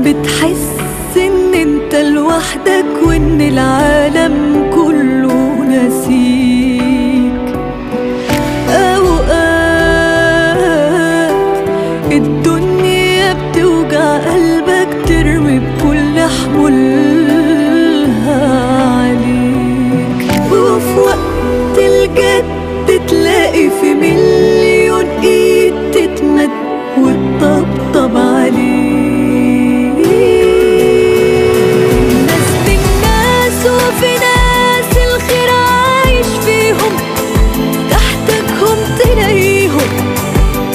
بتحس إن أنت لوحدك وإن العالم وفي ناس الخير عايش فيهم تحتكهم تلاقيهم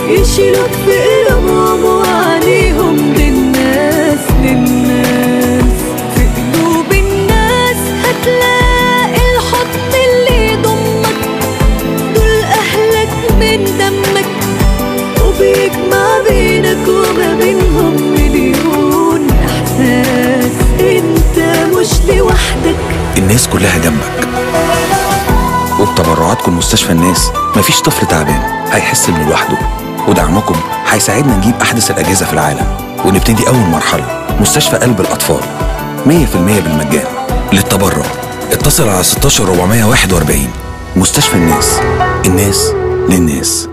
يشيلوك في قلوبهم وعليهم للناس للناس. في قلوب الناس هتلاقي الحضن اللي يضمك دول أهلك من دمك. الناس كلها جنبك. وبتبرعاتكم مستشفى الناس. مفيش طفل تعبان هيحس انه لوحده. ودعمكم هيساعدنا نجيب أحدث الأجهزة في العالم. ونبتدي أول مرحلة مستشفى قلب الأطفال. 100% بالمجان. للتبرع. اتصل على 16441 مستشفى الناس. الناس للناس.